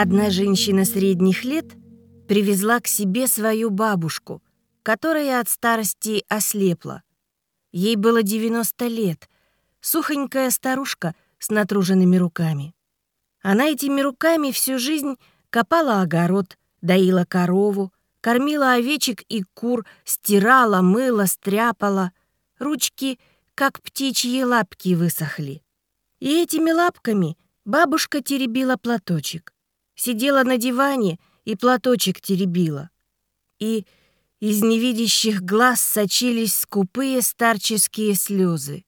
Одна женщина средних лет привезла к себе свою бабушку, которая от старости ослепла. Ей было 90 лет, сухонькая старушка с натруженными руками. Она этими руками всю жизнь копала огород, доила корову, кормила овечек и кур, стирала, мыла, стряпала. Ручки, как птичьи лапки, высохли. И этими лапками бабушка теребила платочек сидела на диване и платочек теребила. И из невидящих глаз сочились скупые старческие слезы.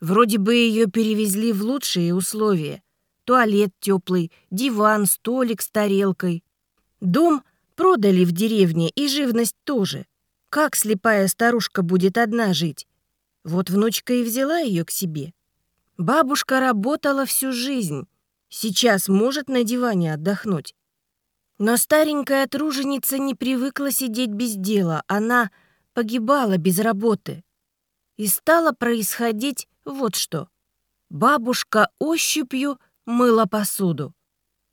Вроде бы ее перевезли в лучшие условия. Туалет теплый, диван, столик с тарелкой. Дом продали в деревне и живность тоже. Как слепая старушка будет одна жить? Вот внучка и взяла ее к себе. Бабушка работала всю жизнь, Сейчас может на диване отдохнуть. Но старенькая труженица не привыкла сидеть без дела. Она погибала без работы. И стало происходить вот что. Бабушка ощупью мыла посуду.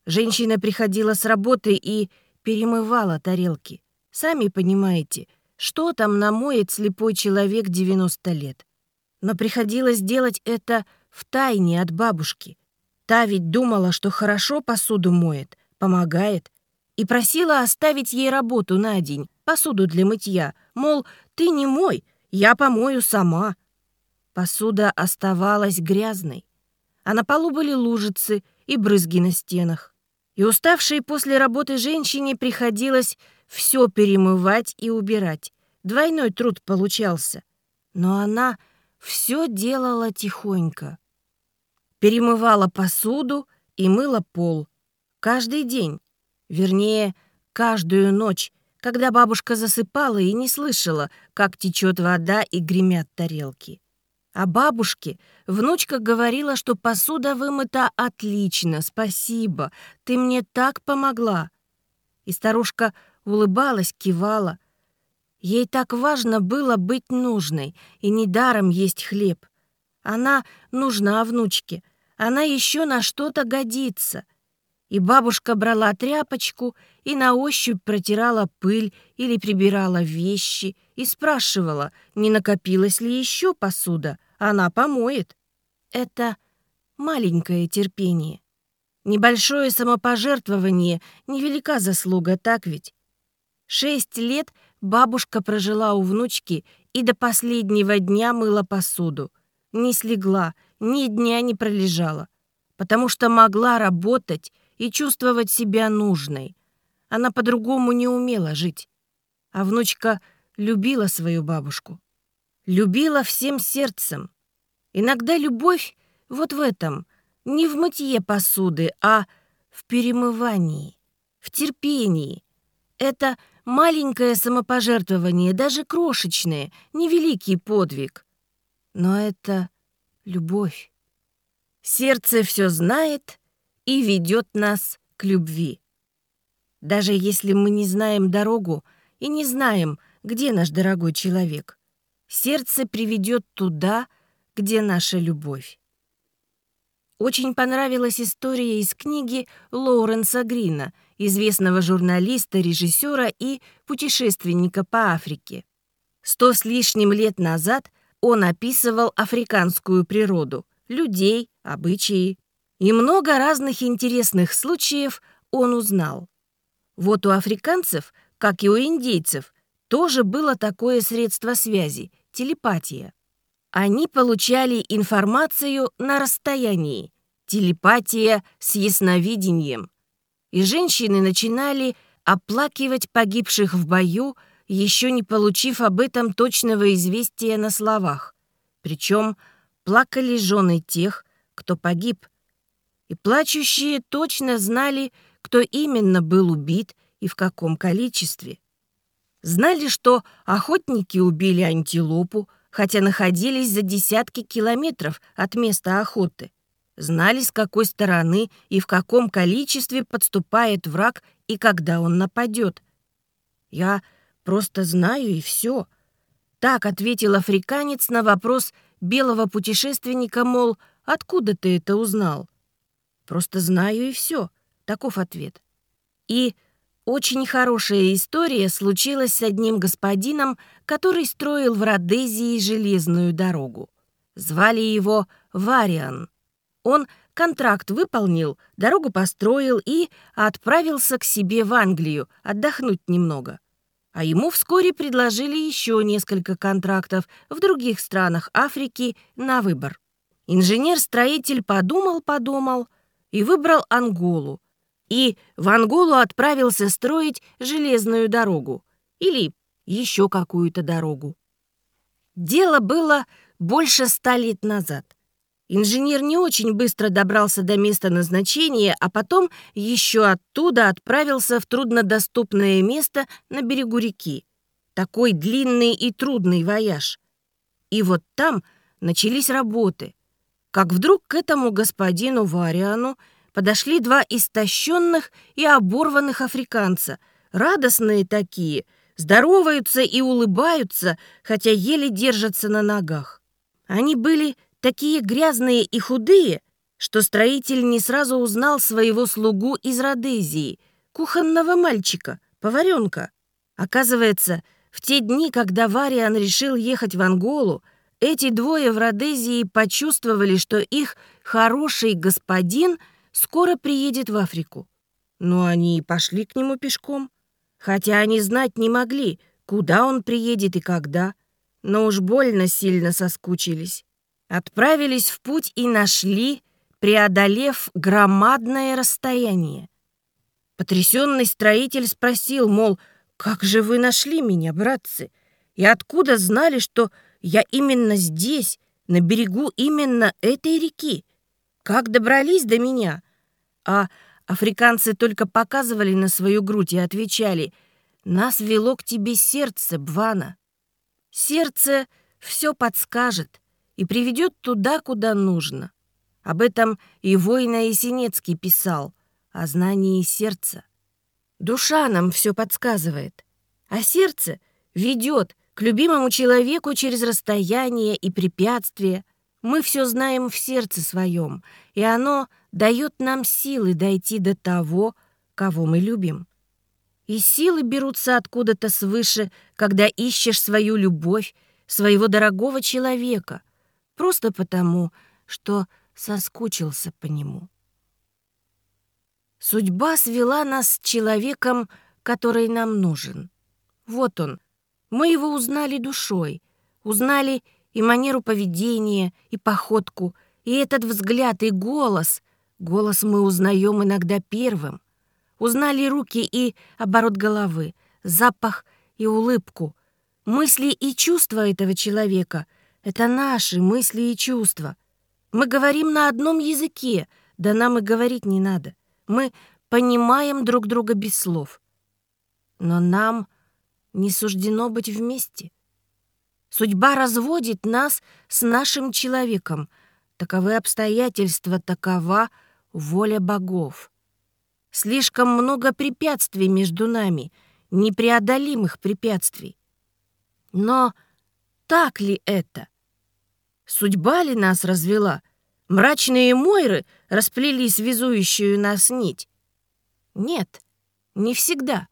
Женщина приходила с работы и перемывала тарелки. Сами понимаете, что там намоет слепой человек 90 лет. Но приходилось делать это в тайне от бабушки. Та ведь думала, что хорошо посуду моет, помогает, и просила оставить ей работу на день, посуду для мытья, мол, ты не мой, я помою сама. Посуда оставалась грязной, а на полу были лужицы и брызги на стенах. И уставшей после работы женщине приходилось все перемывать и убирать. Двойной труд получался. Но она все делала тихонько перемывала посуду и мыла пол. Каждый день, вернее, каждую ночь, когда бабушка засыпала и не слышала, как течет вода и гремят тарелки. А бабушке внучка говорила, что посуда вымыта отлично, спасибо, ты мне так помогла. И старушка улыбалась, кивала. Ей так важно было быть нужной и недаром есть хлеб. Она нужна внучке, она еще на что-то годится. И бабушка брала тряпочку и на ощупь протирала пыль или прибирала вещи и спрашивала, не накопилось ли еще посуда. Она помоет. Это маленькое терпение. Небольшое самопожертвование — невелика заслуга, так ведь? Шесть лет бабушка прожила у внучки и до последнего дня мыла посуду. Не слегла — ни дня не пролежала, потому что могла работать и чувствовать себя нужной. Она по-другому не умела жить. А внучка любила свою бабушку. Любила всем сердцем. Иногда любовь вот в этом, не в мытье посуды, а в перемывании, в терпении. Это маленькое самопожертвование, даже крошечное, невеликий подвиг. Но это любовь. Сердце все знает и ведет нас к любви. Даже если мы не знаем дорогу и не знаем, где наш дорогой человек, сердце приведет туда, где наша любовь. Очень понравилась история из книги Лоуренса Грина, известного журналиста, режиссера и путешественника по Африке. Сто с лишним лет назад он описывал африканскую природу, людей, обычаи. И много разных интересных случаев он узнал. Вот у африканцев, как и у индейцев, тоже было такое средство связи – телепатия. Они получали информацию на расстоянии, телепатия с ясновидением. И женщины начинали оплакивать погибших в бою – еще не получив об этом точного известия на словах. Причем плакали жены тех, кто погиб. И плачущие точно знали, кто именно был убит и в каком количестве. Знали, что охотники убили антилопу, хотя находились за десятки километров от места охоты. Знали, с какой стороны и в каком количестве подступает враг и когда он нападет. Я Просто знаю и все. Так ответил африканец на вопрос белого путешественника, мол, откуда ты это узнал? Просто знаю и все, Таков ответ. И очень хорошая история случилась с одним господином, который строил в Родезии железную дорогу. Звали его Вариан. Он контракт выполнил, дорогу построил и отправился к себе в Англию отдохнуть немного. А ему вскоре предложили еще несколько контрактов в других странах Африки на выбор. Инженер-строитель подумал-подумал и выбрал Анголу. И в Анголу отправился строить железную дорогу или еще какую-то дорогу. Дело было больше ста лет назад. Инженер не очень быстро добрался до места назначения, а потом еще оттуда отправился в труднодоступное место на берегу реки. Такой длинный и трудный вояж. И вот там начались работы. Как вдруг к этому господину Вариану подошли два истощенных и оборванных африканца, радостные такие, здороваются и улыбаются, хотя еле держатся на ногах. Они были такие грязные и худые, что строитель не сразу узнал своего слугу из Родезии, кухонного мальчика, поваренка. Оказывается, в те дни, когда Вариан решил ехать в Анголу, эти двое в Родезии почувствовали, что их хороший господин скоро приедет в Африку. Но они и пошли к нему пешком, хотя они знать не могли, куда он приедет и когда, но уж больно сильно соскучились отправились в путь и нашли, преодолев громадное расстояние. Потрясенный строитель спросил, мол, «Как же вы нашли меня, братцы? И откуда знали, что я именно здесь, на берегу именно этой реки? Как добрались до меня?» А африканцы только показывали на свою грудь и отвечали, «Нас вело к тебе сердце, Бвана. Сердце все подскажет, и приведет туда, куда нужно. Об этом и Война Есенецкий писал, о знании сердца. Душа нам все подсказывает, а сердце ведет к любимому человеку через расстояние и препятствия. Мы все знаем в сердце своем, и оно дает нам силы дойти до того, кого мы любим. И силы берутся откуда-то свыше, когда ищешь свою любовь, своего дорогого человека — просто потому, что соскучился по нему. Судьба свела нас с человеком, который нам нужен. Вот он. Мы его узнали душой, узнали и манеру поведения, и походку, и этот взгляд, и голос. Голос мы узнаем иногда первым. Узнали руки и оборот головы, запах и улыбку, мысли и чувства этого человека — это наши мысли и чувства. Мы говорим на одном языке, да нам и говорить не надо. Мы понимаем друг друга без слов. Но нам не суждено быть вместе. Судьба разводит нас с нашим человеком. Таковы обстоятельства, такова воля богов. Слишком много препятствий между нами, непреодолимых препятствий. Но так ли это? Судьба ли нас развела? Мрачные Мойры расплели связующую нас нить? Нет, не всегда.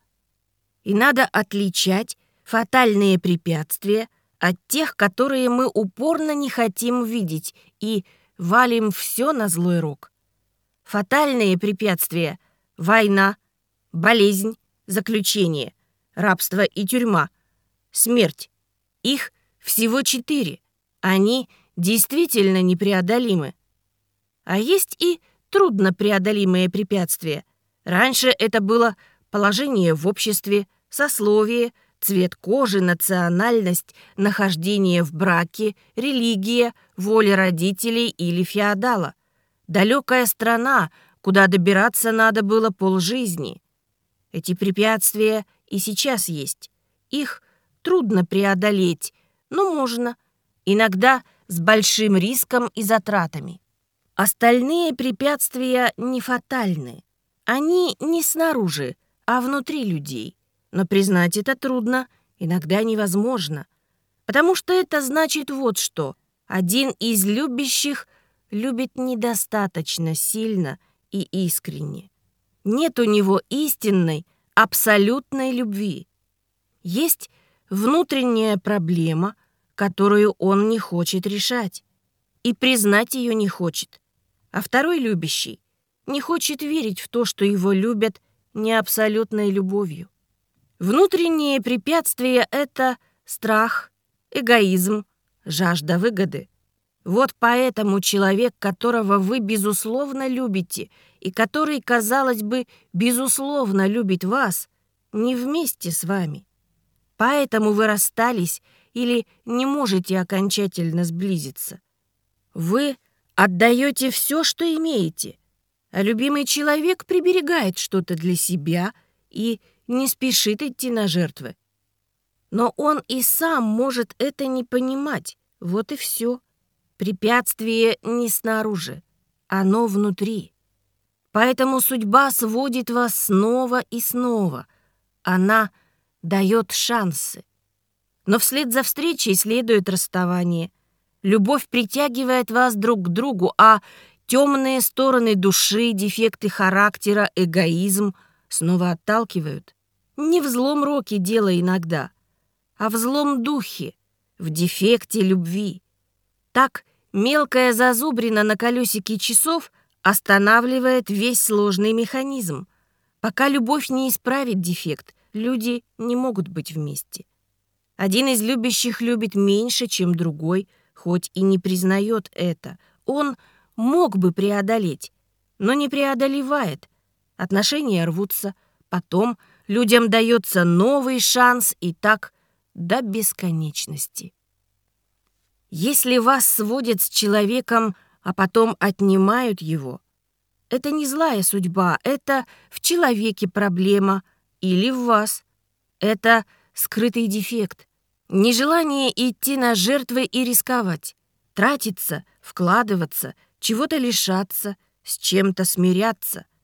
И надо отличать фатальные препятствия от тех, которые мы упорно не хотим видеть и валим все на злой рок. Фатальные препятствия — война, болезнь, заключение, рабство и тюрьма, смерть. Их всего четыре. Они действительно непреодолимы. А есть и труднопреодолимые препятствия. Раньше это было положение в обществе, сословие, цвет кожи, национальность, нахождение в браке, религия, воля родителей или феодала. Далекая страна, куда добираться надо было полжизни. Эти препятствия и сейчас есть. Их трудно преодолеть, но можно. Иногда – с большим риском и затратами. Остальные препятствия не фатальны. Они не снаружи, а внутри людей. Но признать это трудно, иногда невозможно. Потому что это значит вот что. Один из любящих любит недостаточно сильно и искренне. Нет у него истинной, абсолютной любви. Есть внутренняя проблема, которую он не хочет решать, и признать ее не хочет. А второй любящий не хочет верить в то, что его любят не абсолютной любовью. Внутренние препятствия — это страх, эгоизм, жажда выгоды. Вот поэтому человек, которого вы безусловно любите и который, казалось бы, безусловно любит вас, не вместе с вами. Поэтому вы расстались или не можете окончательно сблизиться. Вы отдаете все, что имеете, а любимый человек приберегает что-то для себя и не спешит идти на жертвы. Но он и сам может это не понимать. Вот и все. Препятствие не снаружи, оно внутри. Поэтому судьба сводит вас снова и снова. Она дает шансы. Но вслед за встречей следует расставание. Любовь притягивает вас друг к другу, а темные стороны души, дефекты характера, эгоизм снова отталкивают. Не в злом роке дело иногда, а в злом духе, в дефекте любви. Так мелкая зазубрина на колесике часов останавливает весь сложный механизм. Пока любовь не исправит дефект, люди не могут быть вместе. Один из любящих любит меньше, чем другой, хоть и не признает это. Он мог бы преодолеть, но не преодолевает. Отношения рвутся, потом людям дается новый шанс и так до бесконечности. Если вас сводят с человеком, а потом отнимают его, это не злая судьба, это в человеке проблема или в вас. Это скрытый дефект, нежелание идти на жертвы и рисковать, тратиться, вкладываться, чего-то лишаться, с чем-то смиряться —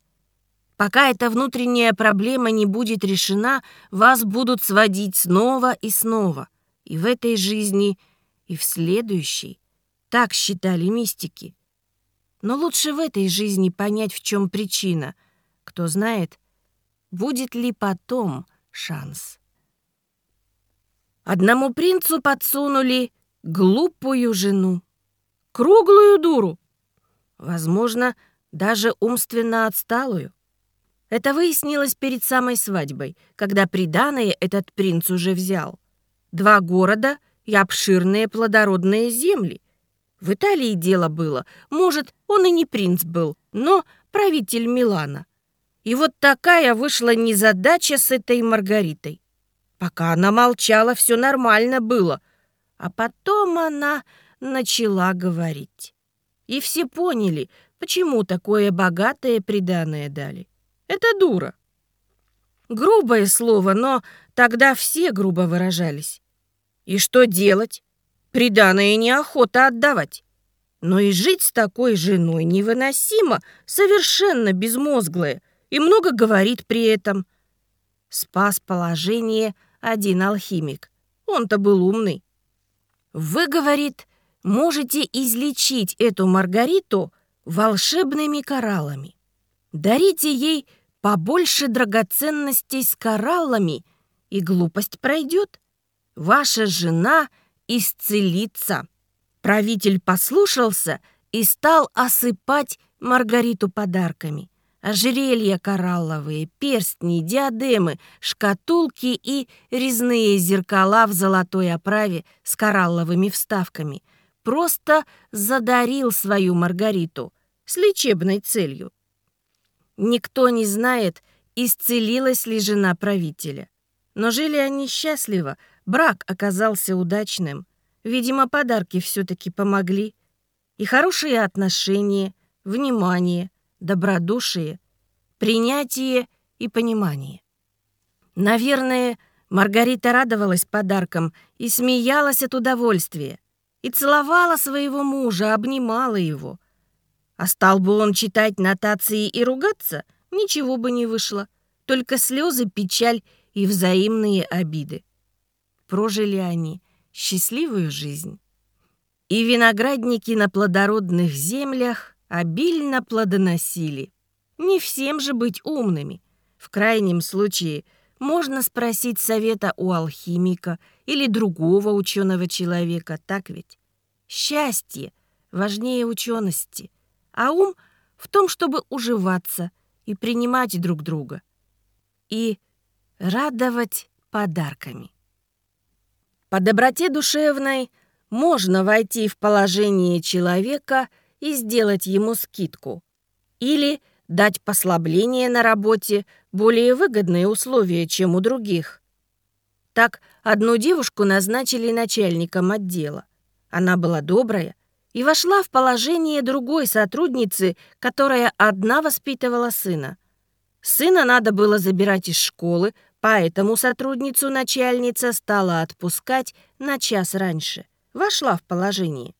Пока эта внутренняя проблема не будет решена, вас будут сводить снова и снова. И в этой жизни, и в следующей. Так считали мистики. Но лучше в этой жизни понять, в чем причина. Кто знает, будет ли потом шанс. Одному принцу подсунули глупую жену. Круглую дуру. Возможно, даже умственно отсталую. Это выяснилось перед самой свадьбой, когда приданое этот принц уже взял. Два города и обширные плодородные земли. В Италии дело было. Может, он и не принц был, но правитель Милана. И вот такая вышла незадача с этой Маргаритой. Пока она молчала, все нормально было. А потом она начала говорить. И все поняли, почему такое богатое приданое дали. Это дура. Грубое слово, но тогда все грубо выражались. И что делать? Приданное неохота отдавать. Но и жить с такой женой невыносимо, совершенно безмозглое, и много говорит при этом. Спас положение один алхимик. Он-то был умный. Вы, говорит, можете излечить эту Маргариту волшебными кораллами. Дарите ей побольше драгоценностей с кораллами, и глупость пройдет. Ваша жена исцелится. Правитель послушался и стал осыпать Маргариту подарками. Ожерелья коралловые, перстни, диадемы, шкатулки и резные зеркала в золотой оправе с коралловыми вставками. Просто задарил свою Маргариту с лечебной целью. Никто не знает, исцелилась ли жена правителя. Но жили они счастливо, брак оказался удачным. Видимо, подарки все-таки помогли. И хорошие отношения, внимание, добродушие, принятие и понимание. Наверное, Маргарита радовалась подаркам и смеялась от удовольствия, и целовала своего мужа, обнимала его, а стал бы он читать нотации и ругаться, ничего бы не вышло. Только слезы, печаль и взаимные обиды. Прожили они счастливую жизнь. И виноградники на плодородных землях обильно плодоносили. Не всем же быть умными. В крайнем случае можно спросить совета у алхимика или другого ученого человека, так ведь? Счастье важнее учености, а ум в том, чтобы уживаться и принимать друг друга. И радовать подарками. По доброте душевной можно войти в положение человека и сделать ему скидку. Или дать послабление на работе, более выгодные условия, чем у других. Так одну девушку назначили начальником отдела. Она была добрая и вошла в положение другой сотрудницы, которая одна воспитывала сына. Сына надо было забирать из школы, поэтому сотрудницу начальница стала отпускать на час раньше. Вошла в положение.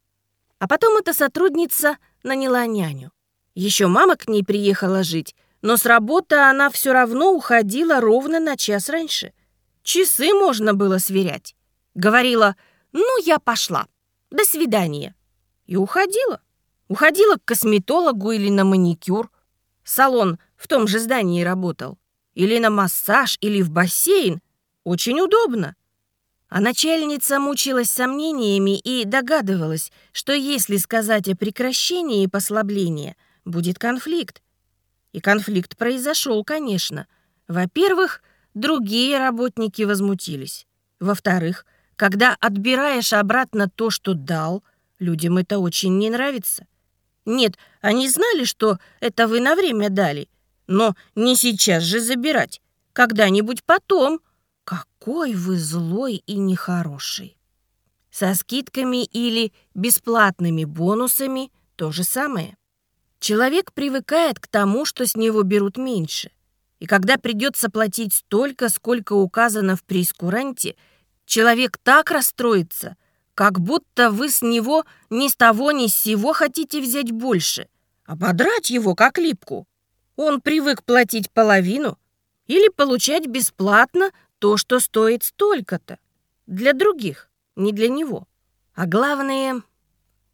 А потом эта сотрудница наняла няню. Еще мама к ней приехала жить, но с работы она все равно уходила ровно на час раньше. Часы можно было сверять. Говорила, ну, я пошла. До свидания. И уходила. Уходила к косметологу или на маникюр. Салон в том же здании работал. Или на массаж, или в бассейн. Очень удобно. А начальница мучилась сомнениями и догадывалась, что если сказать о прекращении послабления – будет конфликт. И конфликт произошел, конечно. Во-первых, другие работники возмутились. Во-вторых, когда отбираешь обратно то, что дал, людям это очень не нравится. Нет, они знали, что это вы на время дали, но не сейчас же забирать, когда-нибудь потом. Какой вы злой и нехороший. Со скидками или бесплатными бонусами то же самое. Человек привыкает к тому, что с него берут меньше. И когда придется платить столько, сколько указано в прескуранте, человек так расстроится, как будто вы с него ни с того ни с сего хотите взять больше, ободрать его как липку. Он привык платить половину или получать бесплатно то, что стоит столько-то. Для других, не для него. А главное,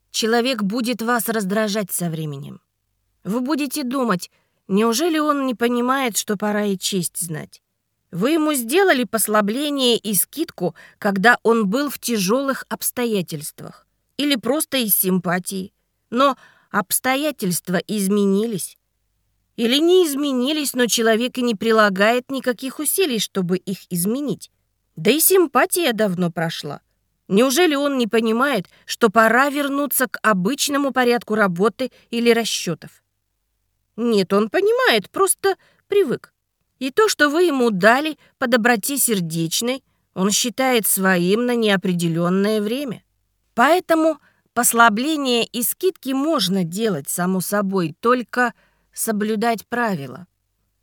человек будет вас раздражать со временем. Вы будете думать, неужели он не понимает, что пора и честь знать? Вы ему сделали послабление и скидку, когда он был в тяжелых обстоятельствах. Или просто из симпатии. Но обстоятельства изменились. Или не изменились, но человек и не прилагает никаких усилий, чтобы их изменить. Да и симпатия давно прошла. Неужели он не понимает, что пора вернуться к обычному порядку работы или расчетов? Нет, он понимает, просто привык. И то, что вы ему дали по доброте сердечной, он считает своим на неопределенное время. Поэтому послабление и скидки можно делать, само собой, только соблюдать правила.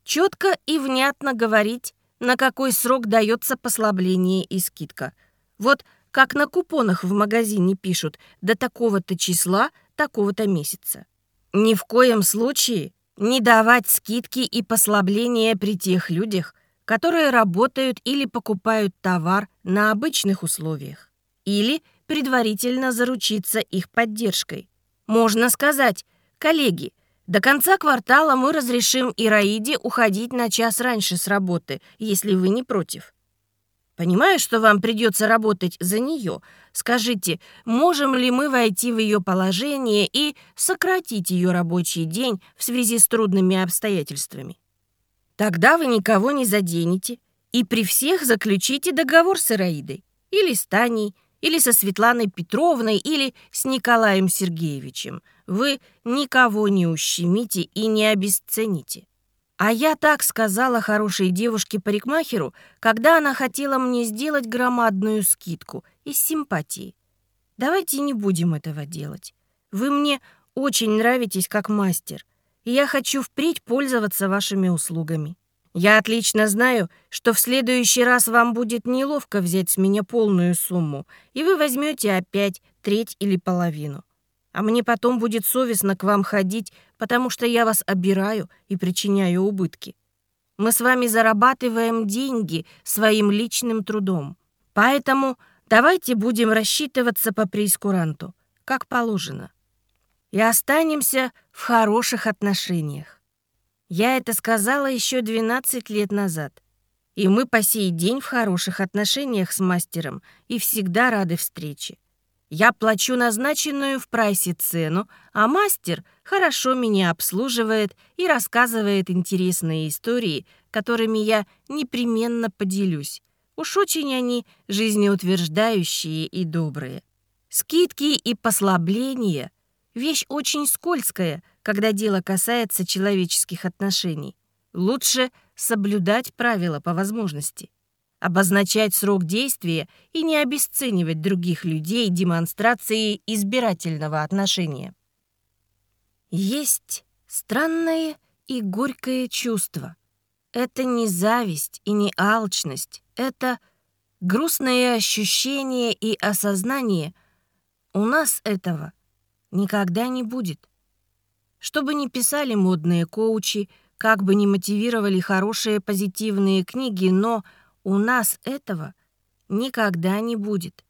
Четко и внятно говорить, на какой срок дается послабление и скидка. Вот как на купонах в магазине пишут до такого-то числа, такого-то месяца. Ни в коем случае не давать скидки и послабления при тех людях, которые работают или покупают товар на обычных условиях, или предварительно заручиться их поддержкой. Можно сказать, коллеги, до конца квартала мы разрешим Ираиде уходить на час раньше с работы, если вы не против. Понимаю, что вам придется работать за нее. Скажите, можем ли мы войти в ее положение и сократить ее рабочий день в связи с трудными обстоятельствами? Тогда вы никого не заденете и при всех заключите договор с Ираидой. Или с Таней, или со Светланой Петровной, или с Николаем Сергеевичем. Вы никого не ущемите и не обесцените. А я так сказала хорошей девушке-парикмахеру, когда она хотела мне сделать громадную скидку из симпатии. Давайте не будем этого делать. Вы мне очень нравитесь как мастер, и я хочу впредь пользоваться вашими услугами. Я отлично знаю, что в следующий раз вам будет неловко взять с меня полную сумму, и вы возьмете опять треть или половину а мне потом будет совестно к вам ходить, потому что я вас обираю и причиняю убытки. Мы с вами зарабатываем деньги своим личным трудом. Поэтому давайте будем рассчитываться по преискуранту, как положено. И останемся в хороших отношениях. Я это сказала еще 12 лет назад. И мы по сей день в хороших отношениях с мастером и всегда рады встрече. Я плачу назначенную в прайсе цену, а мастер хорошо меня обслуживает и рассказывает интересные истории, которыми я непременно поделюсь. Уж очень они жизнеутверждающие и добрые. Скидки и послабления — вещь очень скользкая, когда дело касается человеческих отношений. Лучше соблюдать правила по возможности, обозначать срок действия и не обесценивать других людей демонстрацией избирательного отношения. Есть странное и горькое чувство. Это не зависть и не алчность, это грустное ощущение и осознание «у нас этого никогда не будет». Что бы ни писали модные коучи, как бы ни мотивировали хорошие позитивные книги, но у нас этого никогда не будет.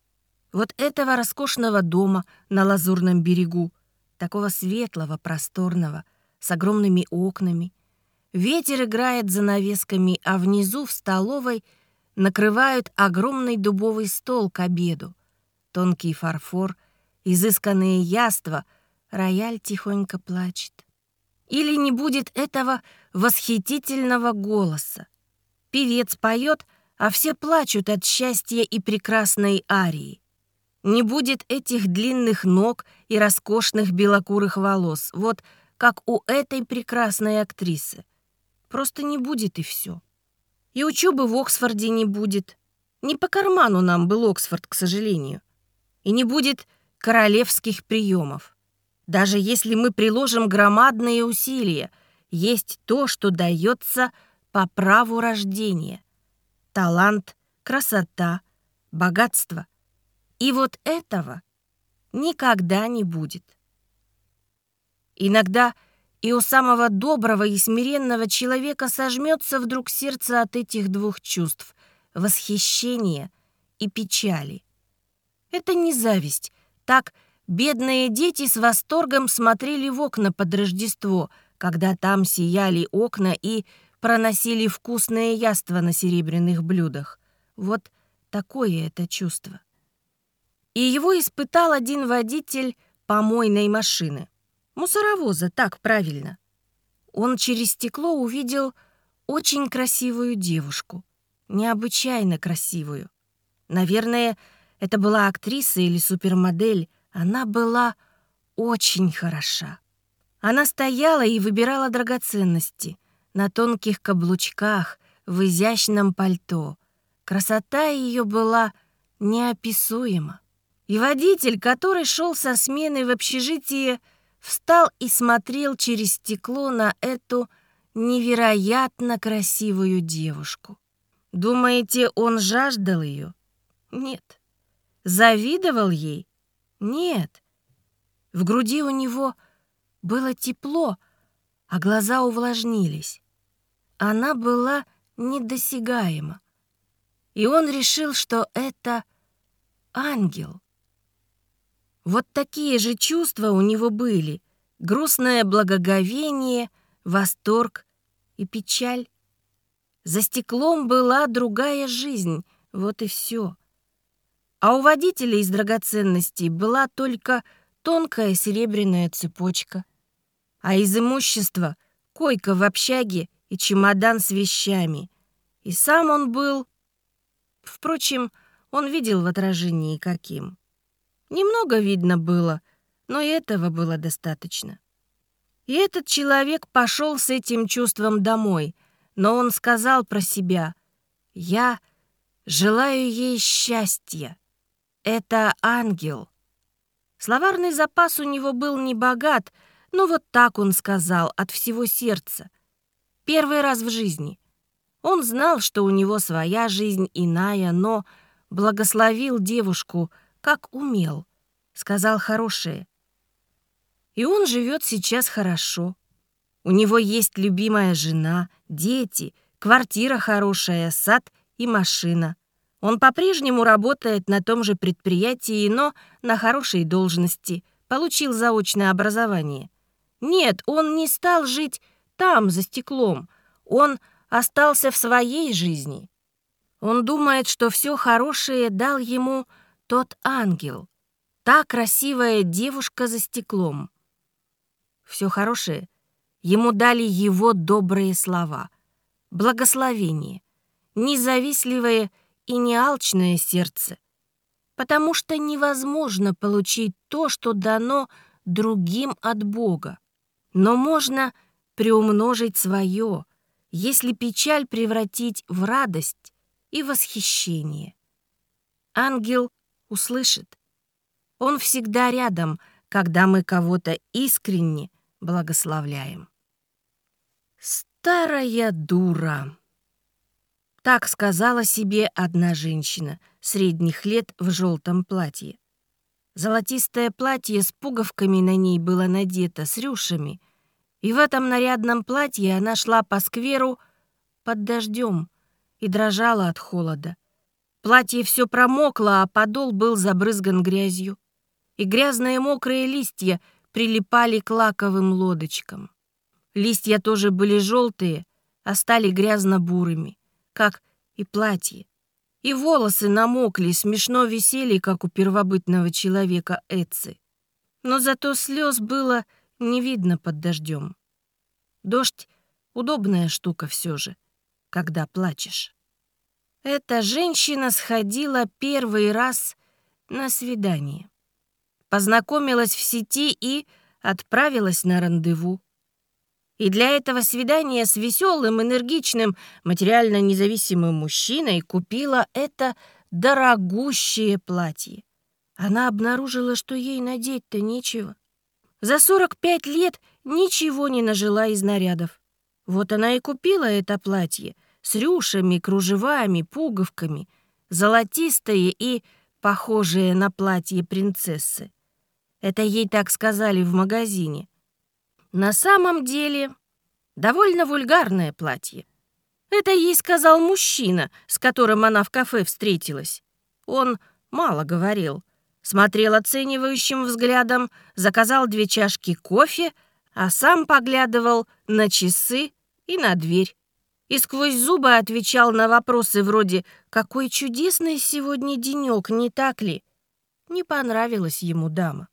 Вот этого роскошного дома на Лазурном берегу, такого светлого, просторного, с огромными окнами. Ветер играет занавесками, а внизу в столовой накрывают огромный дубовый стол к обеду. Тонкий фарфор, изысканные яства, рояль тихонько плачет. Или не будет этого восхитительного голоса. Певец поет, а все плачут от счастья и прекрасной арии. Не будет этих длинных ног и роскошных белокурых волос, вот как у этой прекрасной актрисы. Просто не будет и все. И учебы в Оксфорде не будет. Не по карману нам был Оксфорд, к сожалению. И не будет королевских приемов. Даже если мы приложим громадные усилия, есть то, что дается по праву рождения. Талант, красота, богатство. И вот этого никогда не будет. Иногда и у самого доброго и смиренного человека сожмется вдруг сердце от этих двух чувств — восхищения и печали. Это не зависть, так — Бедные дети с восторгом смотрели в окна под Рождество, когда там сияли окна и проносили вкусные яства на серебряных блюдах. Вот такое это чувство. И его испытал один водитель помойной машины. Мусоровоза, так правильно. Он через стекло увидел очень красивую девушку. Необычайно красивую. Наверное, это была актриса или супермодель, она была очень хороша. Она стояла и выбирала драгоценности на тонких каблучках, в изящном пальто. Красота ее была неописуема. И водитель, который шел со смены в общежитие, встал и смотрел через стекло на эту невероятно красивую девушку. Думаете, он жаждал ее? Нет. Завидовал ей? Нет. В груди у него было тепло, а глаза увлажнились. Она была недосягаема. И он решил, что это ангел. Вот такие же чувства у него были. Грустное благоговение, восторг и печаль. За стеклом была другая жизнь, вот и все а у водителя из драгоценностей была только тонкая серебряная цепочка. А из имущества — койка в общаге и чемодан с вещами. И сам он был... Впрочем, он видел в отражении каким. Немного видно было, но этого было достаточно. И этот человек пошел с этим чувством домой, но он сказал про себя «Я желаю ей счастья». Это ангел. Словарный запас у него был не богат, но вот так он сказал от всего сердца. Первый раз в жизни. Он знал, что у него своя жизнь иная, но благословил девушку, как умел. Сказал хорошее. И он живет сейчас хорошо. У него есть любимая жена, дети, квартира хорошая, сад и машина. Он по-прежнему работает на том же предприятии, но на хорошей должности, получил заочное образование. Нет, он не стал жить там, за стеклом. Он остался в своей жизни. Он думает, что все хорошее дал ему тот ангел, та красивая девушка за стеклом. Все хорошее ему дали его добрые слова, благословение, независливое и неалчное сердце, потому что невозможно получить то, что дано другим от Бога. Но можно приумножить свое, если печаль превратить в радость и восхищение. Ангел услышит. Он всегда рядом, когда мы кого-то искренне благословляем. «Старая дура!» Так сказала себе одна женщина средних лет в желтом платье. Золотистое платье с пуговками на ней было надето, с рюшами. И в этом нарядном платье она шла по скверу под дождем и дрожала от холода. Платье все промокло, а подол был забрызган грязью. И грязные мокрые листья прилипали к лаковым лодочкам. Листья тоже были желтые, а стали грязно-бурыми как и платье. И волосы намокли, смешно висели, как у первобытного человека Эци. Но зато слез было не видно под дождем. Дождь — удобная штука все же, когда плачешь. Эта женщина сходила первый раз на свидание. Познакомилась в сети и отправилась на рандеву. И для этого свидания с веселым, энергичным, материально независимым мужчиной купила это дорогущее платье. Она обнаружила, что ей надеть-то нечего. За 45 лет ничего не нажила из нарядов. Вот она и купила это платье с рюшами, кружевами, пуговками, золотистое и похожее на платье принцессы. Это ей так сказали в магазине. На самом деле, довольно вульгарное платье. Это ей сказал мужчина, с которым она в кафе встретилась. Он мало говорил. Смотрел оценивающим взглядом, заказал две чашки кофе, а сам поглядывал на часы и на дверь. И сквозь зубы отвечал на вопросы вроде «Какой чудесный сегодня денек, не так ли?» Не понравилась ему дама.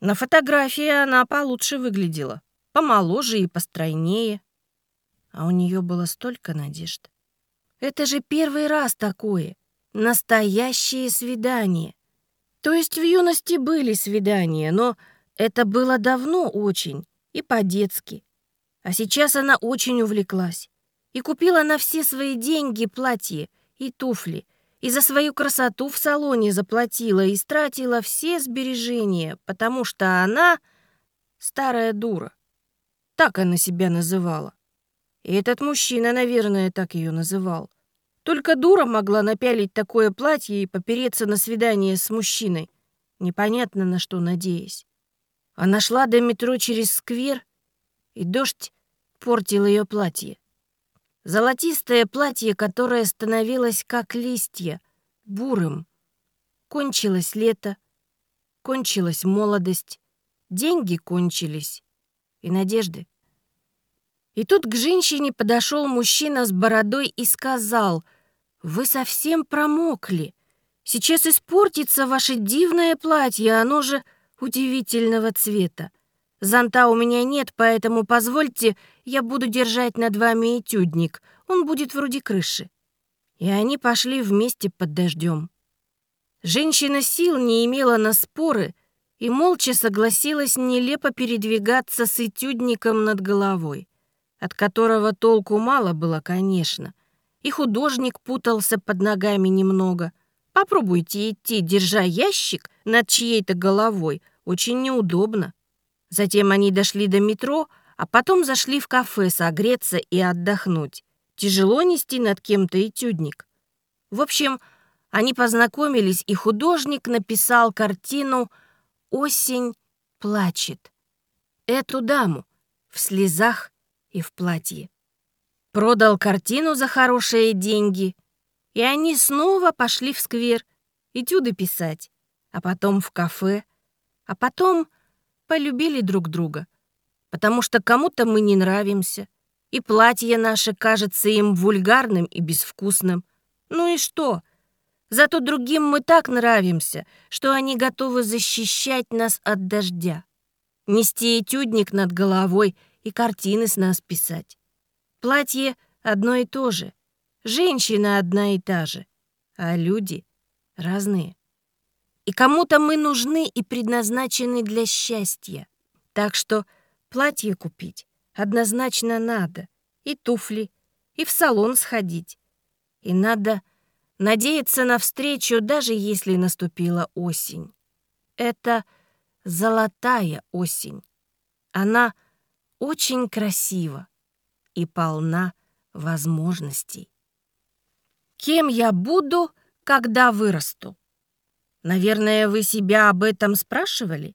На фотографии она получше выглядела, помоложе и постройнее. А у нее было столько надежд. Это же первый раз такое. Настоящее свидание. То есть в юности были свидания, но это было давно очень и по-детски. А сейчас она очень увлеклась и купила на все свои деньги платье и туфли, и за свою красоту в салоне заплатила и стратила все сбережения, потому что она старая дура. Так она себя называла. И этот мужчина, наверное, так ее называл. Только дура могла напялить такое платье и попереться на свидание с мужчиной, непонятно на что надеясь. Она шла до метро через сквер, и дождь портил ее платье. Золотистое платье, которое становилось как листья, бурым. Кончилось лето, кончилась молодость, деньги кончились и надежды. И тут к женщине подошел мужчина с бородой и сказал, «Вы совсем промокли. Сейчас испортится ваше дивное платье, оно же удивительного цвета. Зонта у меня нет, поэтому позвольте, я буду держать над вами этюдник. Он будет вроде крыши. И они пошли вместе под дождем. Женщина сил не имела на споры и молча согласилась нелепо передвигаться с этюдником над головой, от которого толку мало было, конечно. И художник путался под ногами немного. Попробуйте идти, держа ящик над чьей-то головой, очень неудобно. Затем они дошли до метро, а потом зашли в кафе согреться и отдохнуть. Тяжело нести над кем-то этюдник. В общем, они познакомились, и художник написал картину «Осень плачет». Эту даму в слезах и в платье. Продал картину за хорошие деньги, и они снова пошли в сквер этюды писать, а потом в кафе, а потом полюбили друг друга, потому что кому-то мы не нравимся, и платье наше кажется им вульгарным и безвкусным. Ну и что? Зато другим мы так нравимся, что они готовы защищать нас от дождя, нести этюдник над головой и картины с нас писать. Платье одно и то же, женщина одна и та же, а люди разные. И кому-то мы нужны и предназначены для счастья. Так что платье купить однозначно надо, и туфли, и в салон сходить. И надо надеяться на встречу, даже если наступила осень. Это золотая осень. Она очень красива и полна возможностей. Кем я буду, когда вырасту? Наверное, вы себя об этом спрашивали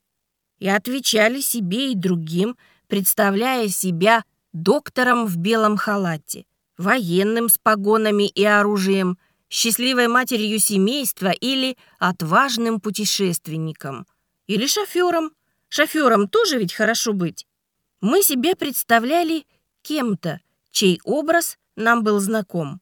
и отвечали себе и другим, представляя себя доктором в белом халате, военным с погонами и оружием, счастливой матерью семейства или отважным путешественником, или шофером. Шофером тоже ведь хорошо быть. Мы себе представляли кем-то, чей образ нам был знаком.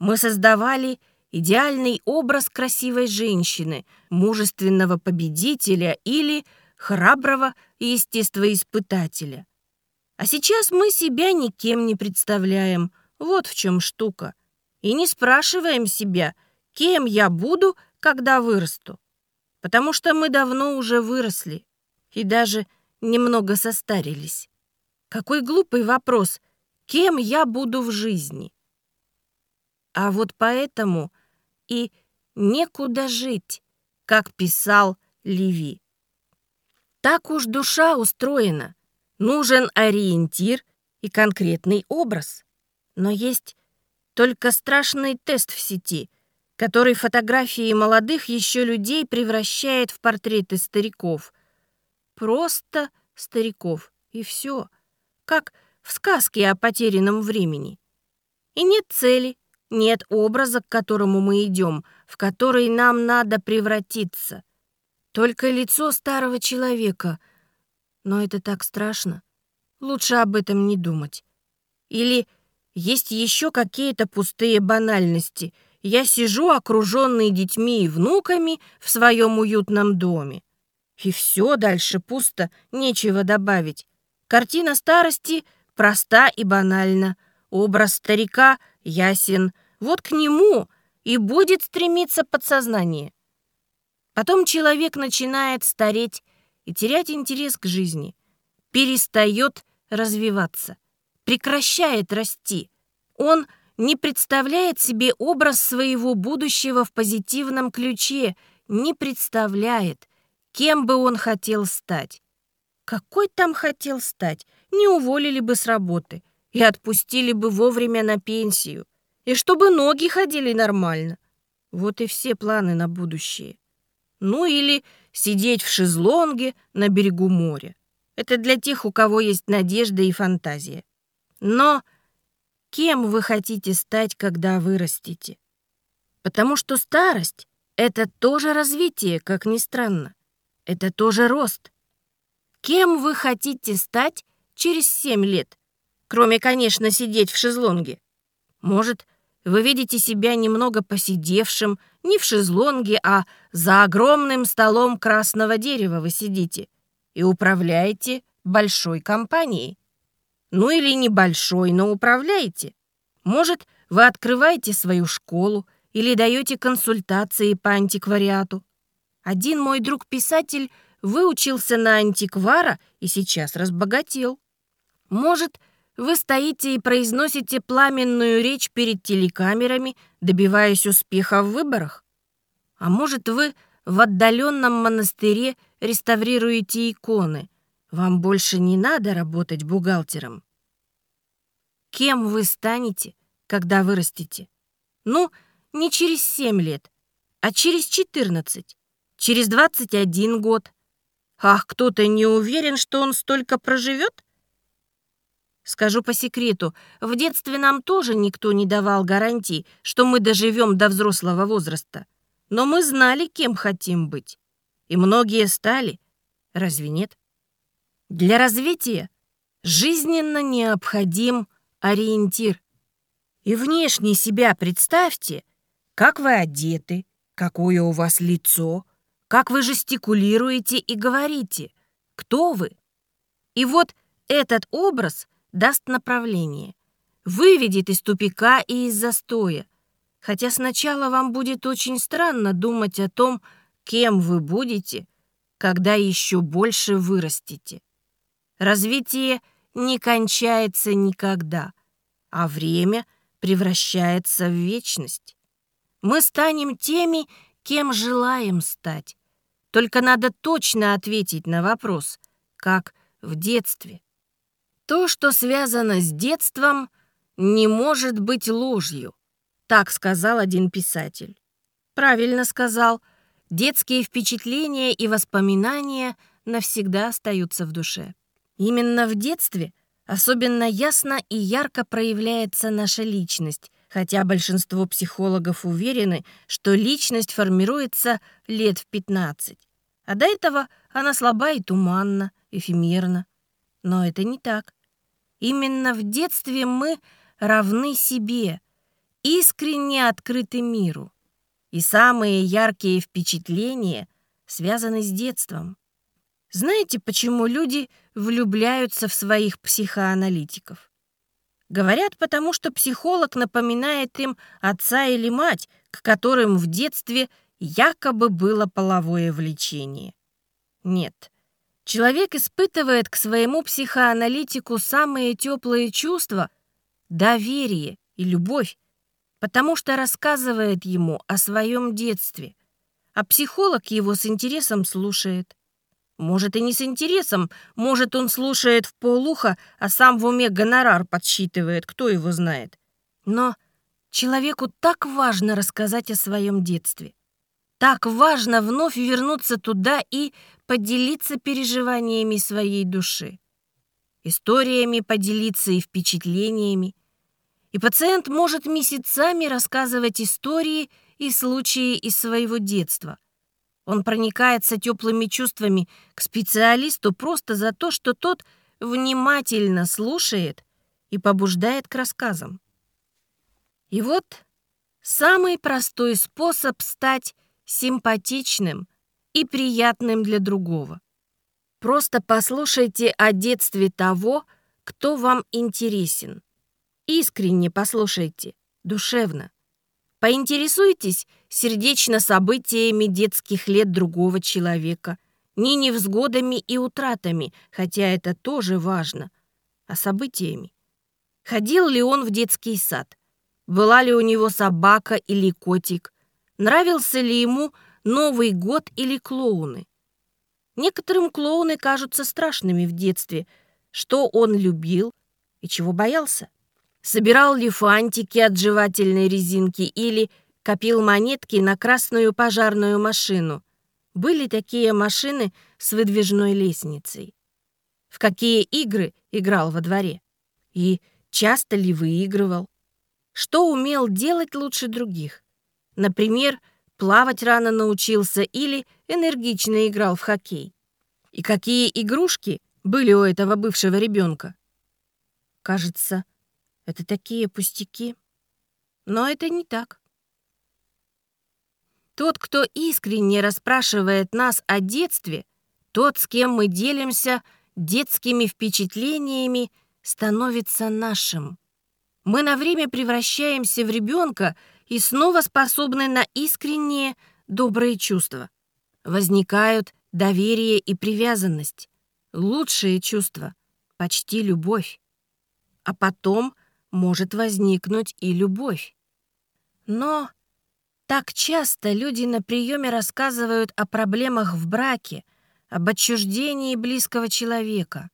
Мы создавали идеальный образ красивой женщины, мужественного победителя или храброго естествоиспытателя. А сейчас мы себя никем не представляем. Вот в чем штука. И не спрашиваем себя, кем я буду, когда вырасту. Потому что мы давно уже выросли и даже немного состарились. Какой глупый вопрос, кем я буду в жизни? А вот поэтому и некуда жить, как писал Леви. Так уж душа устроена. Нужен ориентир и конкретный образ. Но есть только страшный тест в сети, который фотографии молодых еще людей превращает в портреты стариков. Просто стариков, и все. Как в сказке о потерянном времени. И нет цели, нет образа, к которому мы идем, в который нам надо превратиться. Только лицо старого человека. Но это так страшно. Лучше об этом не думать. Или есть еще какие-то пустые банальности. Я сижу, окруженный детьми и внуками, в своем уютном доме. И все дальше пусто, нечего добавить. Картина старости проста и банальна. Образ старика ясен — вот к нему и будет стремиться подсознание. Потом человек начинает стареть и терять интерес к жизни, перестает развиваться, прекращает расти. Он не представляет себе образ своего будущего в позитивном ключе, не представляет, кем бы он хотел стать. Какой там хотел стать? Не уволили бы с работы и отпустили бы вовремя на пенсию и чтобы ноги ходили нормально. Вот и все планы на будущее. Ну или сидеть в шезлонге на берегу моря. Это для тех, у кого есть надежда и фантазия. Но кем вы хотите стать, когда вырастете? Потому что старость — это тоже развитие, как ни странно. Это тоже рост. Кем вы хотите стать через семь лет? Кроме, конечно, сидеть в шезлонге. Может, вы видите себя немного посидевшим, не в шезлонге, а за огромным столом красного дерева вы сидите и управляете большой компанией. Ну или небольшой, но управляете. Может, вы открываете свою школу или даете консультации по антиквариату. Один мой друг-писатель выучился на антиквара и сейчас разбогател. Может, вы стоите и произносите пламенную речь перед телекамерами, добиваясь успеха в выборах? А может, вы в отдаленном монастыре реставрируете иконы? Вам больше не надо работать бухгалтером. Кем вы станете, когда вырастете? Ну, не через 7 лет, а через 14, через 21 год. Ах, кто-то не уверен, что он столько проживет? Скажу по секрету, в детстве нам тоже никто не давал гарантий, что мы доживем до взрослого возраста. Но мы знали, кем хотим быть. И многие стали. Разве нет? Для развития жизненно необходим ориентир. И внешне себя представьте, как вы одеты, какое у вас лицо, как вы жестикулируете и говорите, кто вы. И вот этот образ даст направление, выведет из тупика и из застоя, хотя сначала вам будет очень странно думать о том, кем вы будете, когда еще больше вырастете. Развитие не кончается никогда, а время превращается в вечность. Мы станем теми, кем желаем стать. Только надо точно ответить на вопрос, как в детстве. То, что связано с детством, не может быть ложью, так сказал один писатель. Правильно сказал, детские впечатления и воспоминания навсегда остаются в душе. Именно в детстве особенно ясно и ярко проявляется наша личность, хотя большинство психологов уверены, что личность формируется лет в 15, а до этого она слаба и туманна, эфемерна. Но это не так. Именно в детстве мы равны себе, искренне открыты миру. И самые яркие впечатления связаны с детством. Знаете, почему люди влюбляются в своих психоаналитиков? Говорят, потому что психолог напоминает им отца или мать, к которым в детстве якобы было половое влечение. Нет. Человек испытывает к своему психоаналитику самые теплые чувства — доверие и любовь, потому что рассказывает ему о своем детстве, а психолог его с интересом слушает. Может, и не с интересом, может, он слушает в полуха, а сам в уме гонорар подсчитывает, кто его знает. Но человеку так важно рассказать о своем детстве. Так важно вновь вернуться туда и поделиться переживаниями своей души. Историями поделиться и впечатлениями. И пациент может месяцами рассказывать истории и случаи из своего детства. Он проникается теплыми чувствами к специалисту просто за то, что тот внимательно слушает и побуждает к рассказам. И вот самый простой способ стать симпатичным и приятным для другого. Просто послушайте о детстве того, кто вам интересен. Искренне послушайте, душевно. Поинтересуйтесь сердечно событиями детских лет другого человека, не невзгодами и утратами, хотя это тоже важно, а событиями. Ходил ли он в детский сад? Была ли у него собака или котик? Нравился ли ему Новый год или клоуны? Некоторым клоуны кажутся страшными в детстве. Что он любил и чего боялся? Собирал ли фантики от жевательной резинки или копил монетки на красную пожарную машину. Были такие машины с выдвижной лестницей. В какие игры играл во дворе? И часто ли выигрывал? Что умел делать лучше других? Например, плавать рано научился или энергично играл в хоккей. И какие игрушки были у этого бывшего ребенка? Кажется, это такие пустяки. Но это не так. Тот, кто искренне расспрашивает нас о детстве, тот, с кем мы делимся детскими впечатлениями, становится нашим. Мы на время превращаемся в ребенка и снова способны на искренние добрые чувства. Возникают доверие и привязанность, лучшие чувства, почти любовь. А потом может возникнуть и любовь. Но так часто люди на приеме рассказывают о проблемах в браке, об отчуждении близкого человека,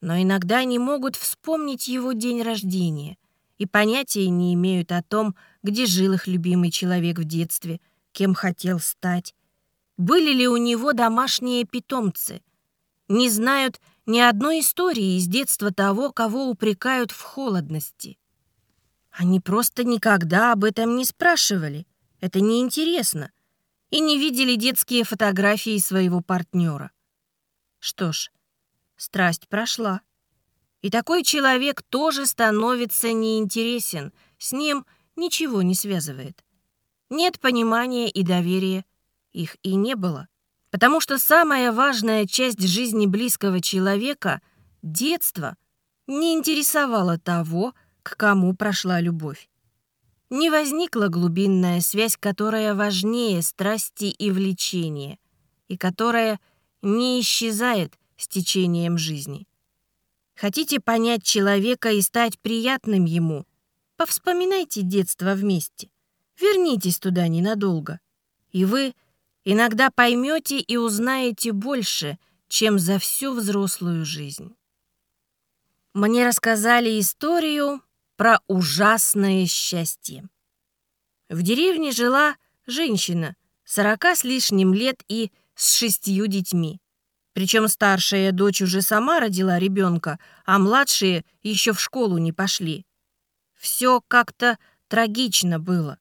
но иногда не могут вспомнить его день рождения и понятия не имеют о том, где жил их любимый человек в детстве, кем хотел стать, были ли у него домашние питомцы, не знают ни одной истории из детства того, кого упрекают в холодности. Они просто никогда об этом не спрашивали. Это неинтересно. И не видели детские фотографии своего партнера. Что ж, страсть прошла. И такой человек тоже становится неинтересен, с ним ничего не связывает. Нет понимания и доверия, их и не было. Потому что самая важная часть жизни близкого человека — детство — не интересовала того, к кому прошла любовь. Не возникла глубинная связь, которая важнее страсти и влечения, и которая не исчезает с течением жизни. Хотите понять человека и стать приятным ему? Повспоминайте детство вместе. Вернитесь туда ненадолго. И вы иногда поймете и узнаете больше, чем за всю взрослую жизнь. Мне рассказали историю про ужасное счастье. В деревне жила женщина, сорока с лишним лет и с шестью детьми. Причем старшая дочь уже сама родила ребенка, а младшие еще в школу не пошли. Все как-то трагично было.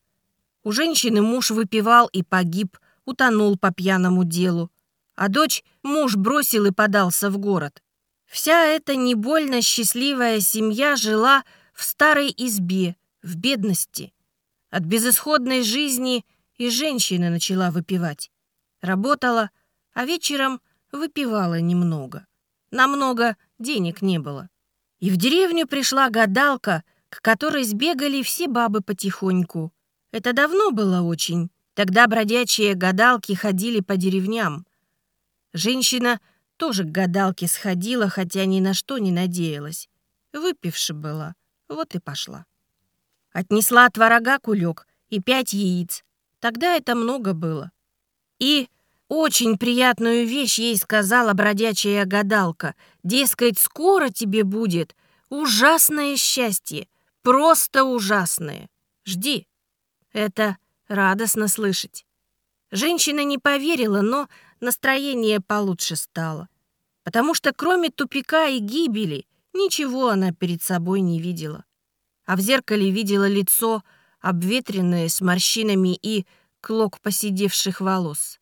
У женщины муж выпивал и погиб, утонул по пьяному делу, а дочь муж бросил и подался в город. Вся эта не больно счастливая семья жила в старой избе, в бедности. От безысходной жизни и женщина начала выпивать. Работала, а вечером выпивала немного. Намного денег не было. И в деревню пришла гадалка, к которой сбегали все бабы потихоньку. Это давно было очень. Тогда бродячие гадалки ходили по деревням. Женщина тоже к гадалке сходила, хотя ни на что не надеялась. Выпивши была, вот и пошла. Отнесла творога кулек и пять яиц. Тогда это много было. И очень приятную вещь ей сказала бродячая гадалка. Дескать, скоро тебе будет ужасное счастье, просто ужасное. Жди. Это радостно слышать. Женщина не поверила, но настроение получше стало. Потому что кроме тупика и гибели ничего она перед собой не видела. А в зеркале видела лицо, обветренное с морщинами и клок посидевших волос.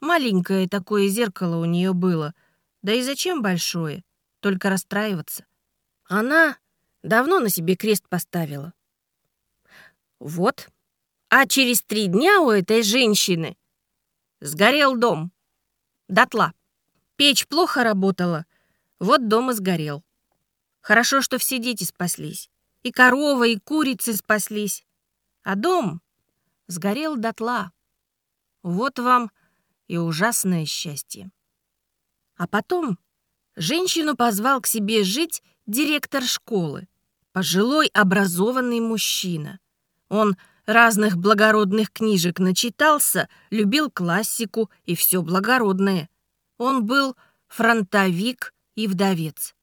Маленькое такое зеркало у нее было. Да и зачем большое? Только расстраиваться. Она давно на себе крест поставила. Вот. А через три дня у этой женщины сгорел дом. Дотла. Печь плохо работала. Вот дом и сгорел. Хорошо, что все дети спаслись. И корова, и курицы спаслись. А дом сгорел дотла. Вот вам и ужасное счастье. А потом женщину позвал к себе жить директор школы, пожилой образованный мужчина. Он разных благородных книжек начитался, любил классику и все благородное. Он был фронтовик и вдовец.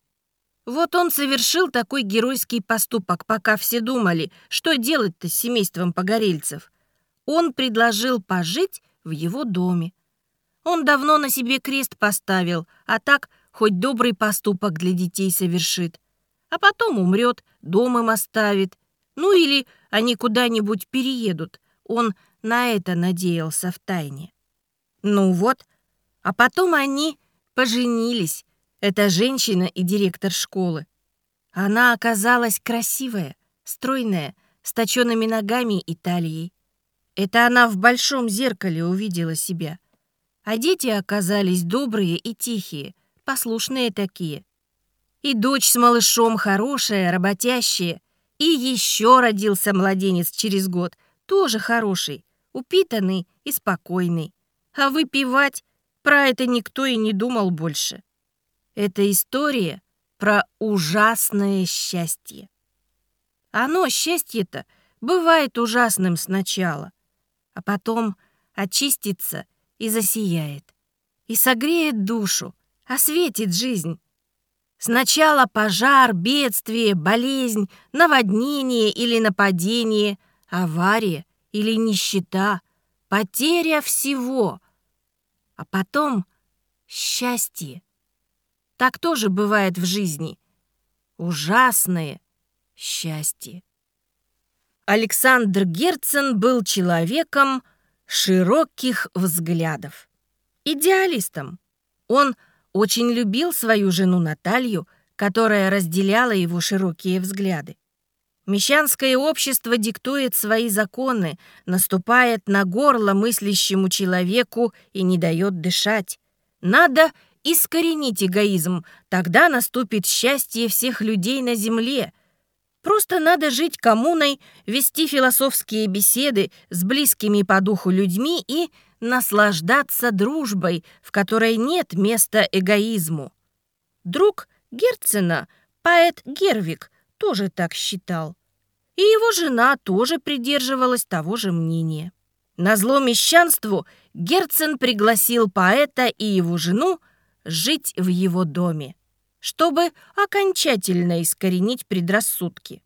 Вот он совершил такой геройский поступок, пока все думали, что делать-то с семейством погорельцев. Он предложил пожить в его доме. Он давно на себе крест поставил, а так хоть добрый поступок для детей совершит. А потом умрет, дом им оставит. Ну или они куда-нибудь переедут. Он на это надеялся в тайне. Ну вот, а потом они поженились. Это женщина и директор школы. Она оказалась красивая, стройная, с точенными ногами и талией. Это она в большом зеркале увидела себя. А дети оказались добрые и тихие, послушные такие. И дочь с малышом хорошая, работящая. И еще родился младенец через год, тоже хороший, упитанный и спокойный. А выпивать про это никто и не думал больше. Это история про ужасное счастье. Оно, счастье-то, бывает ужасным сначала, а потом очистится и засияет, и согреет душу, осветит жизнь. Сначала пожар, бедствие, болезнь, наводнение или нападение, авария или нищета, потеря всего, а потом счастье. Так тоже бывает в жизни. Ужасное счастье. Александр Герцен был человеком, широких взглядов. Идеалистом. Он очень любил свою жену Наталью, которая разделяла его широкие взгляды. Мещанское общество диктует свои законы, наступает на горло мыслящему человеку и не дает дышать. Надо искоренить эгоизм, тогда наступит счастье всех людей на земле. Просто надо жить коммуной, вести философские беседы с близкими по духу людьми и наслаждаться дружбой, в которой нет места эгоизму. Друг Герцена, поэт Гервик, тоже так считал. И его жена тоже придерживалась того же мнения. На зло мещанству Герцен пригласил поэта и его жену жить в его доме, чтобы окончательно искоренить предрассудки.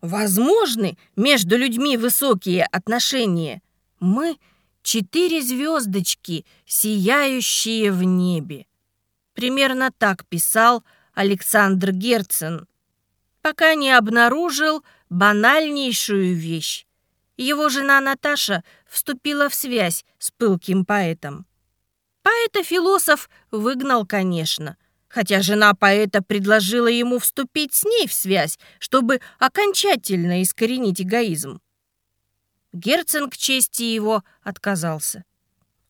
Возможны между людьми высокие отношения. Мы — четыре звездочки, сияющие в небе. Примерно так писал Александр Герцен, пока не обнаружил банальнейшую вещь. Его жена Наташа вступила в связь с пылким поэтом. Поэта-философ выгнал, конечно, хотя жена поэта предложила ему вступить с ней в связь, чтобы окончательно искоренить эгоизм. Герцен к чести его отказался.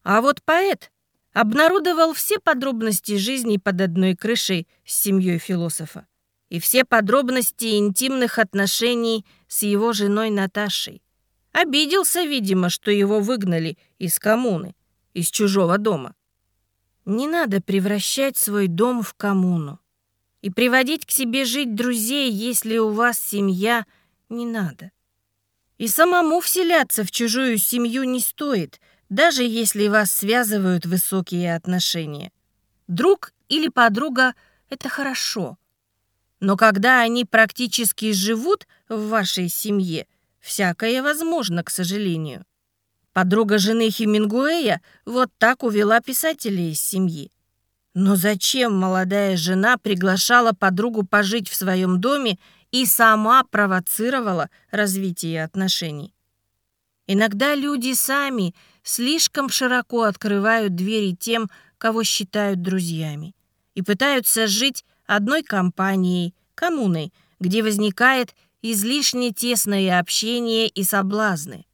А вот поэт обнародовал все подробности жизни под одной крышей с семьей философа и все подробности интимных отношений с его женой Наташей. Обиделся, видимо, что его выгнали из коммуны, из чужого дома. Не надо превращать свой дом в коммуну. И приводить к себе жить друзей, если у вас семья, не надо. И самому вселяться в чужую семью не стоит, даже если вас связывают высокие отношения. Друг или подруга — это хорошо. Но когда они практически живут в вашей семье, всякое возможно, к сожалению. Подруга жены Хемингуэя вот так увела писателя из семьи. Но зачем молодая жена приглашала подругу пожить в своем доме и сама провоцировала развитие отношений? Иногда люди сами слишком широко открывают двери тем, кого считают друзьями, и пытаются жить одной компанией, коммуной, где возникает излишне тесное общение и соблазны.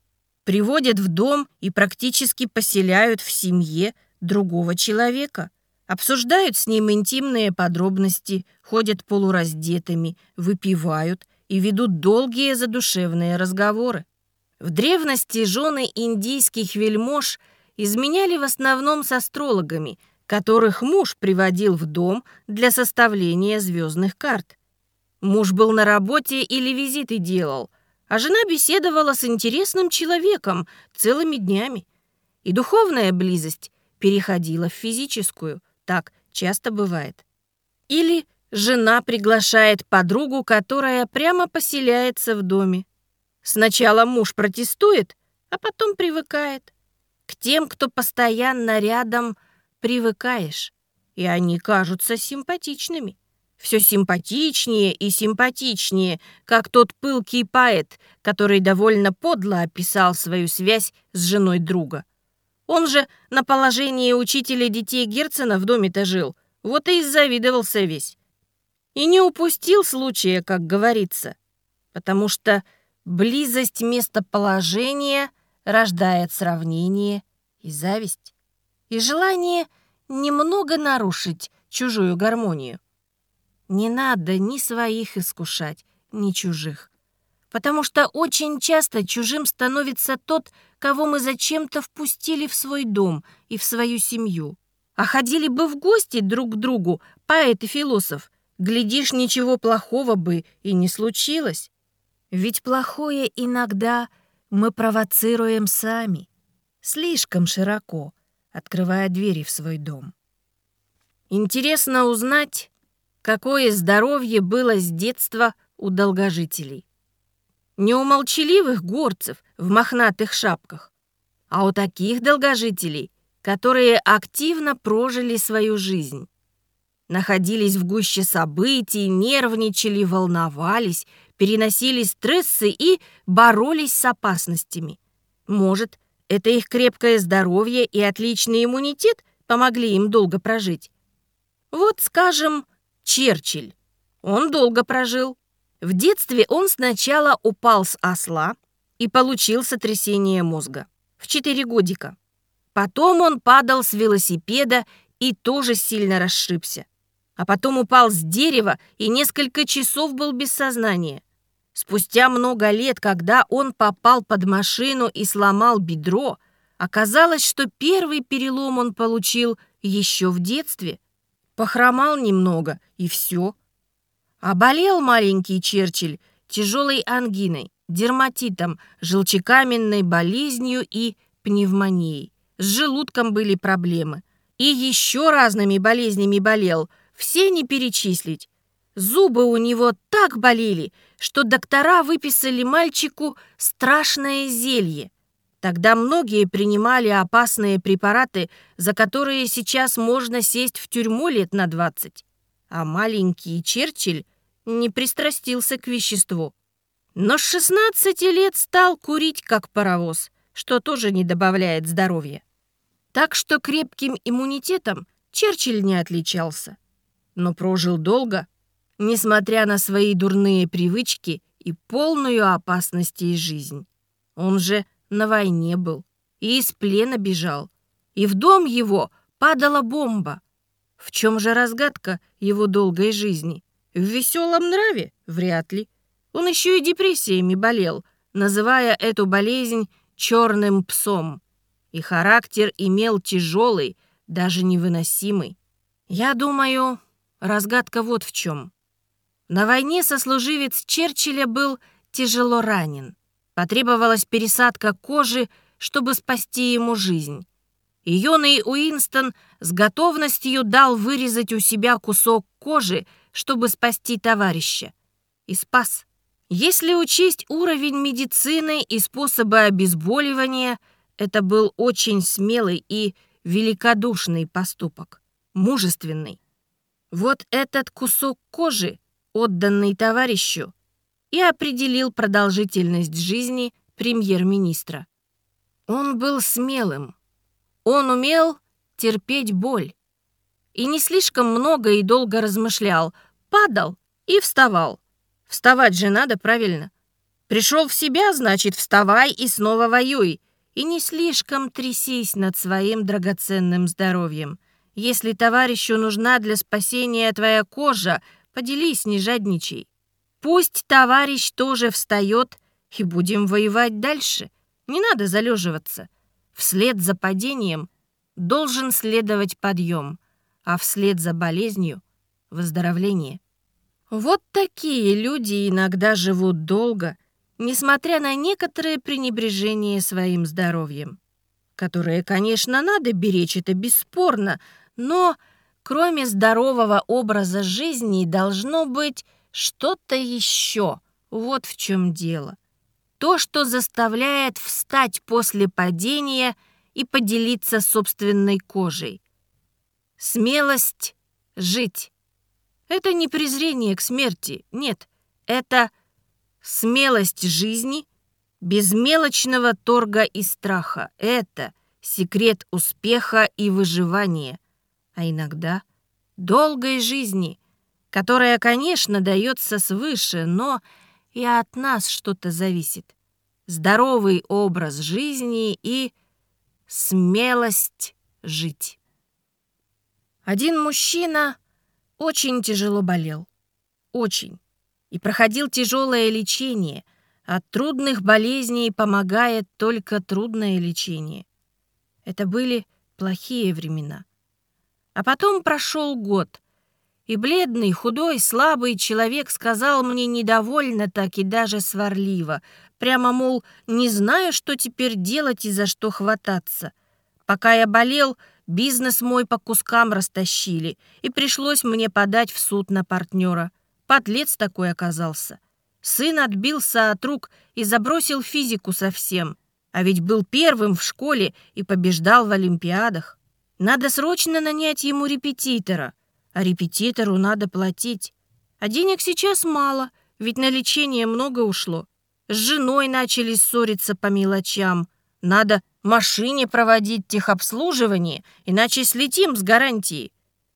Приводят в дом и практически поселяют в семье другого человека. Обсуждают с ним интимные подробности, ходят полураздетыми, выпивают и ведут долгие задушевные разговоры. В древности жены индийских вельмож изменяли в основном с астрологами, которых муж приводил в дом для составления звездных карт. Муж был на работе или визиты делал, а жена беседовала с интересным человеком целыми днями. И духовная близость переходила в физическую, так часто бывает. Или жена приглашает подругу, которая прямо поселяется в доме. Сначала муж протестует, а потом привыкает. К тем, кто постоянно рядом – привыкаешь, и они кажутся симпатичными. Все симпатичнее и симпатичнее, как тот пылкий поэт, который довольно подло описал свою связь с женой друга. Он же на положении учителя детей Герцена в доме-то жил, вот и завидовался весь. И не упустил случая, как говорится, потому что близость местоположения рождает сравнение и зависть и желание немного нарушить чужую гармонию. Не надо ни своих искушать, ни чужих. Потому что очень часто чужим становится тот, кого мы зачем-то впустили в свой дом и в свою семью. А ходили бы в гости друг к другу поэт и философ, глядишь, ничего плохого бы и не случилось. Ведь плохое иногда мы провоцируем сами, слишком широко, открывая двери в свой дом. Интересно узнать, какое здоровье было с детства у долгожителей. Не у молчаливых горцев в мохнатых шапках, а у таких долгожителей, которые активно прожили свою жизнь. Находились в гуще событий, нервничали, волновались, переносили стрессы и боролись с опасностями. Может, это их крепкое здоровье и отличный иммунитет помогли им долго прожить. Вот, скажем, Черчилль. Он долго прожил. В детстве он сначала упал с осла и получил сотрясение мозга в 4 годика. Потом он падал с велосипеда и тоже сильно расшибся. А потом упал с дерева и несколько часов был без сознания. Спустя много лет, когда он попал под машину и сломал бедро, оказалось, что первый перелом он получил еще в детстве. Похромал немного, и все. А болел маленький Черчилль тяжелой ангиной, дерматитом, желчекаменной болезнью и пневмонией. С желудком были проблемы. И еще разными болезнями болел, все не перечислить. Зубы у него так болели, что доктора выписали мальчику страшное зелье. Тогда многие принимали опасные препараты, за которые сейчас можно сесть в тюрьму лет на 20. А маленький Черчилль не пристрастился к веществу. Но с 16 лет стал курить как паровоз, что тоже не добавляет здоровья. Так что крепким иммунитетом Черчилль не отличался. Но прожил долго, несмотря на свои дурные привычки и полную опасности жизнь. Он же на войне был и из плена бежал. И в дом его падала бомба. В чем же разгадка его долгой жизни? В веселом нраве? Вряд ли. Он еще и депрессиями болел, называя эту болезнь «черным псом». И характер имел тяжелый, даже невыносимый. Я думаю, разгадка вот в чем. На войне сослуживец Черчилля был тяжело ранен. Потребовалась пересадка кожи, чтобы спасти ему жизнь. И юный Уинстон с готовностью дал вырезать у себя кусок кожи, чтобы спасти товарища. И спас. Если учесть уровень медицины и способы обезболивания, это был очень смелый и великодушный поступок. Мужественный. Вот этот кусок кожи, отданный товарищу, и определил продолжительность жизни премьер-министра. Он был смелым. Он умел терпеть боль. И не слишком много и долго размышлял. Падал и вставал. Вставать же надо, правильно? Пришел в себя, значит, вставай и снова воюй. И не слишком трясись над своим драгоценным здоровьем. Если товарищу нужна для спасения твоя кожа, поделись, не жадничай. Пусть товарищ тоже встает, и будем воевать дальше. Не надо залеживаться. Вслед за падением должен следовать подъем, а вслед за болезнью — выздоровление. Вот такие люди иногда живут долго, несмотря на некоторое пренебрежение своим здоровьем, которое, конечно, надо беречь, это бесспорно, но кроме здорового образа жизни должно быть что-то еще. Вот в чем дело. То, что заставляет встать после падения и поделиться собственной кожей. Смелость жить. Это не презрение к смерти, нет. Это смелость жизни без мелочного торга и страха. Это секрет успеха и выживания. А иногда долгой жизни – которая, конечно, дается свыше, но и от нас что-то зависит. Здоровый образ жизни и смелость жить. Один мужчина очень тяжело болел. Очень. И проходил тяжелое лечение. От трудных болезней помогает только трудное лечение. Это были плохие времена. А потом прошел год — и бледный, худой, слабый человек сказал мне недовольно так и даже сварливо. Прямо, мол, не знаю, что теперь делать и за что хвататься. Пока я болел, бизнес мой по кускам растащили, и пришлось мне подать в суд на партнера. Подлец такой оказался. Сын отбился от рук и забросил физику совсем. А ведь был первым в школе и побеждал в олимпиадах. Надо срочно нанять ему репетитора а репетитору надо платить. А денег сейчас мало, ведь на лечение много ушло. С женой начали ссориться по мелочам. Надо машине проводить техобслуживание, иначе слетим с гарантией.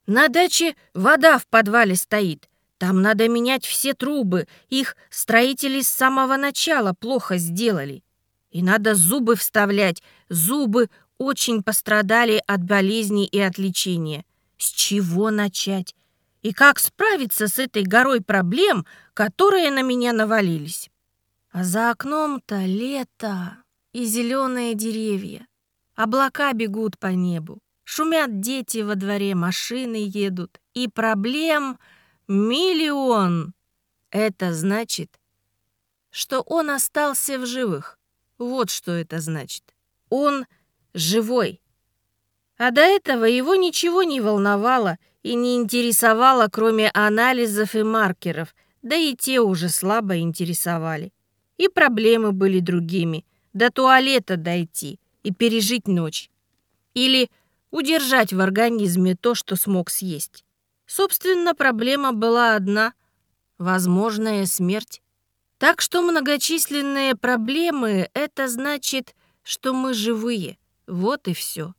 На даче вода в подвале стоит. Там надо менять все трубы, их строители с самого начала плохо сделали. И надо зубы вставлять, зубы очень пострадали от болезней и от лечения. С чего начать? И как справиться с этой горой проблем, которые на меня навалились? А за окном-то лето и зеленые деревья. Облака бегут по небу, шумят дети во дворе, машины едут. И проблем миллион. Это значит, что он остался в живых. Вот что это значит. Он живой. А до этого его ничего не волновало и не интересовало, кроме анализов и маркеров, да и те уже слабо интересовали. И проблемы были другими. До туалета дойти и пережить ночь. Или удержать в организме то, что смог съесть. Собственно, проблема была одна — возможная смерть. Так что многочисленные проблемы — это значит, что мы живые. Вот и все.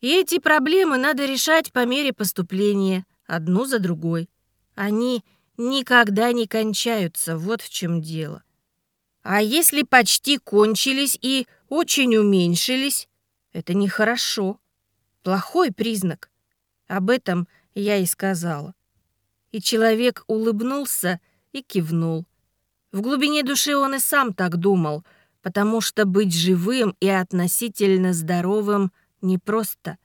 И эти проблемы надо решать по мере поступления, одну за другой. Они никогда не кончаются, вот в чем дело. А если почти кончились и очень уменьшились, это нехорошо. Плохой признак. Об этом я и сказала. И человек улыбнулся и кивнул. В глубине души он и сам так думал, потому что быть живым и относительно здоровым непросто.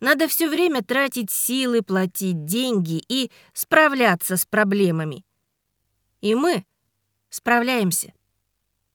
Надо все время тратить силы, платить деньги и справляться с проблемами. И мы справляемся.